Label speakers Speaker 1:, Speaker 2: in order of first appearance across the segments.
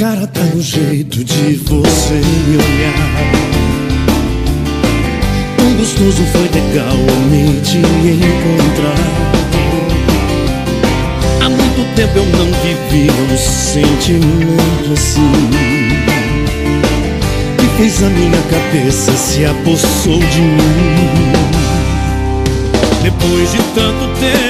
Speaker 1: cara tá no jeito de você me olhar. Tão gostoso foi legal me te encontrar. Há muito tempo eu não vivia um sentimento assim. Que fez a minha cabeça se apossou de mim. Depois de tanto tempo,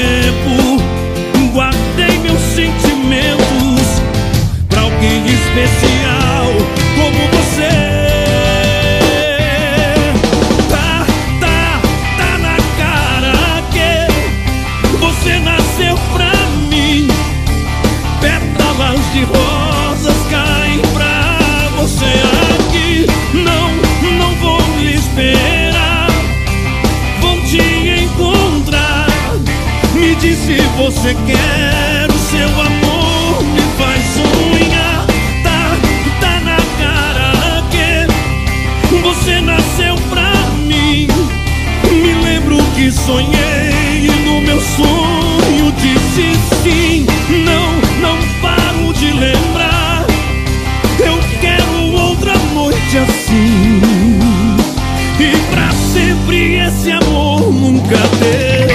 Speaker 1: Se você quer o seu amor. Me faz sonhar. Tá, tá na cara que você nasceu pra mim. Me lembro que sonhei e no meu sonho disse sim. Não, não paro de lembrar. Eu quero outra noite assim. E pra sempre esse amor nunca ter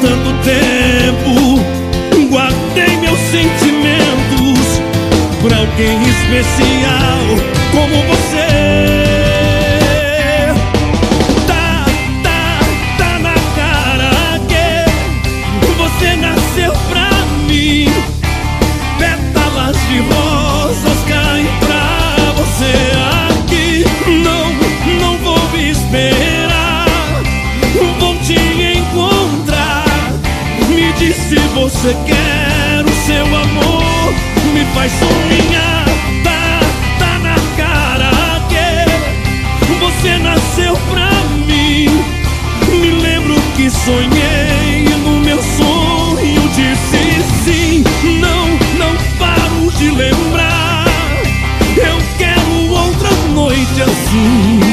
Speaker 1: tanto tempo, guardei meus sentimentos por alguém especial como você. Você quer o seu amor. Me faz sonhar. Tá, tá na cara que você nasceu pra mim. Me lembro que sonhei no meu sonho disse sim. Não, não paro de lembrar. Eu quero outra noite assim.